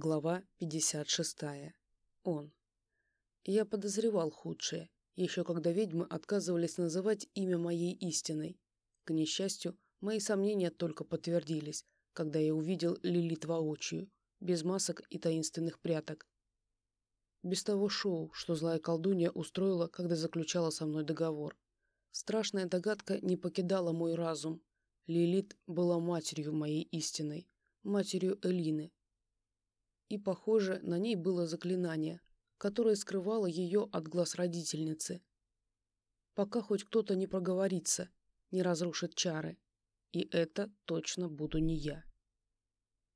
Глава 56. Он. Я подозревал худшее, еще когда ведьмы отказывались называть имя моей истиной. К несчастью, мои сомнения только подтвердились, когда я увидел Лилит воочию, без масок и таинственных пряток. Без того шоу, что злая колдунья устроила, когда заключала со мной договор. Страшная догадка не покидала мой разум. Лилит была матерью моей истиной, матерью Элины, и, похоже, на ней было заклинание, которое скрывало ее от глаз родительницы. Пока хоть кто-то не проговорится, не разрушит чары. И это точно буду не я.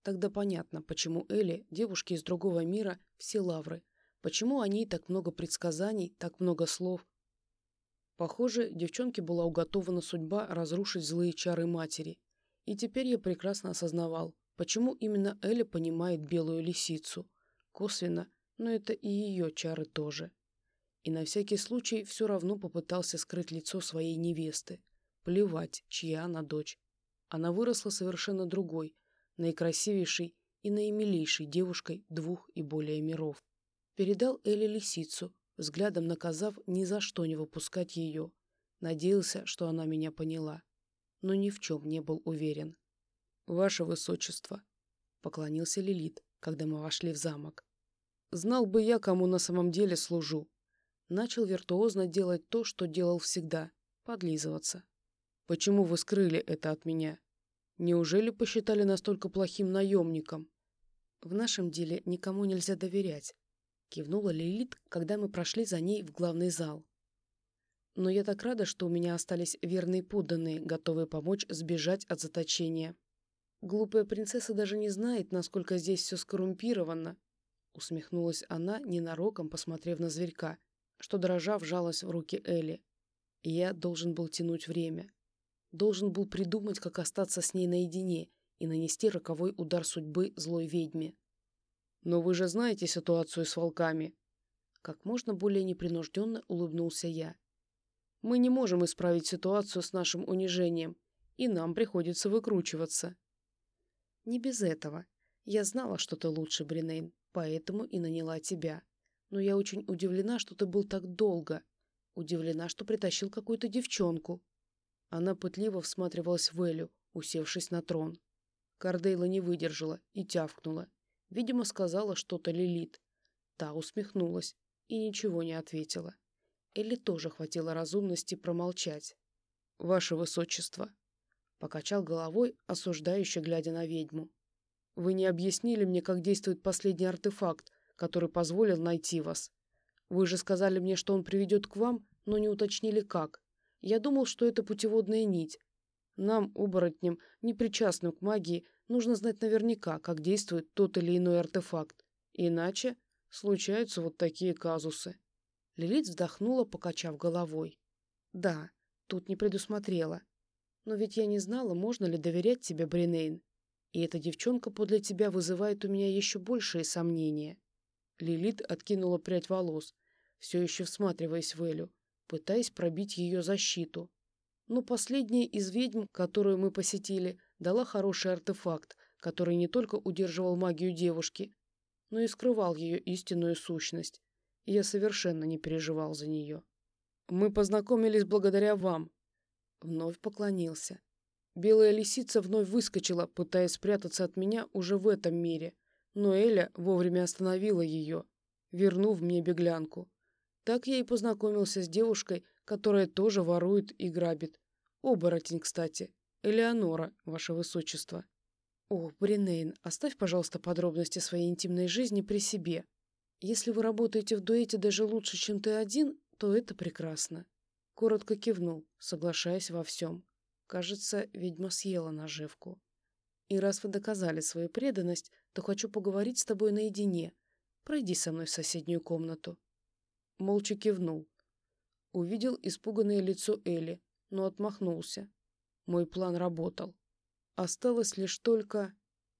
Тогда понятно, почему Элли, девушки из другого мира, все лавры. Почему о ней так много предсказаний, так много слов. Похоже, девчонке была уготована судьба разрушить злые чары матери. И теперь я прекрасно осознавал, Почему именно Эля понимает белую лисицу? Косвенно, но это и ее чары тоже. И на всякий случай все равно попытался скрыть лицо своей невесты. Плевать, чья она дочь. Она выросла совершенно другой, наикрасивейшей и наимилейшей девушкой двух и более миров. Передал Эле лисицу, взглядом наказав ни за что не выпускать ее. Надеялся, что она меня поняла, но ни в чем не был уверен. «Ваше Высочество», — поклонился Лилит, когда мы вошли в замок. «Знал бы я, кому на самом деле служу». Начал виртуозно делать то, что делал всегда — подлизываться. «Почему вы скрыли это от меня? Неужели посчитали настолько плохим наемником?» «В нашем деле никому нельзя доверять», — кивнула Лилит, когда мы прошли за ней в главный зал. «Но я так рада, что у меня остались верные подданные, готовые помочь сбежать от заточения». Глупая принцесса даже не знает, насколько здесь все скоррумпировано. Усмехнулась она, ненароком посмотрев на зверька, что дрожа вжалась в руки Элли. Я должен был тянуть время. Должен был придумать, как остаться с ней наедине и нанести роковой удар судьбы злой ведьме. «Но вы же знаете ситуацию с волками!» Как можно более непринужденно улыбнулся я. «Мы не можем исправить ситуацию с нашим унижением, и нам приходится выкручиваться». Не без этого. Я знала, что ты лучше, Бринейн, поэтому и наняла тебя. Но я очень удивлена, что ты был так долго. Удивлена, что притащил какую-то девчонку. Она пытливо всматривалась в Элю, усевшись на трон. Кардейла не выдержала и тявкнула. Видимо, сказала что-то Лилит. Та усмехнулась и ничего не ответила. Элли тоже хватило разумности промолчать. «Ваше Высочество», Покачал головой, осуждающе глядя на ведьму. «Вы не объяснили мне, как действует последний артефакт, который позволил найти вас. Вы же сказали мне, что он приведет к вам, но не уточнили как. Я думал, что это путеводная нить. Нам, оборотням, не причастным к магии, нужно знать наверняка, как действует тот или иной артефакт. Иначе случаются вот такие казусы». Лилит вздохнула, покачав головой. «Да, тут не предусмотрела. Но ведь я не знала, можно ли доверять тебе, Бринейн. И эта девчонка подле тебя вызывает у меня еще большие сомнения. Лилит откинула прядь волос, все еще всматриваясь в Элю, пытаясь пробить ее защиту. Но последняя из ведьм, которую мы посетили, дала хороший артефакт, который не только удерживал магию девушки, но и скрывал ее истинную сущность. И я совершенно не переживал за нее. «Мы познакомились благодаря вам», Вновь поклонился. Белая лисица вновь выскочила, пытаясь спрятаться от меня уже в этом мире, но Эля вовремя остановила ее, вернув мне беглянку. Так я и познакомился с девушкой, которая тоже ворует и грабит. Оборотень, кстати. Элеонора, ваше высочество. О, Бринейн, оставь, пожалуйста, подробности своей интимной жизни при себе. Если вы работаете в дуэте даже лучше, чем ты один, то это прекрасно. Коротко кивнул, соглашаясь во всем. Кажется, ведьма съела наживку. И раз вы доказали свою преданность, то хочу поговорить с тобой наедине. Пройди со мной в соседнюю комнату. Молча кивнул. Увидел испуганное лицо Элли, но отмахнулся. Мой план работал. Осталось лишь только...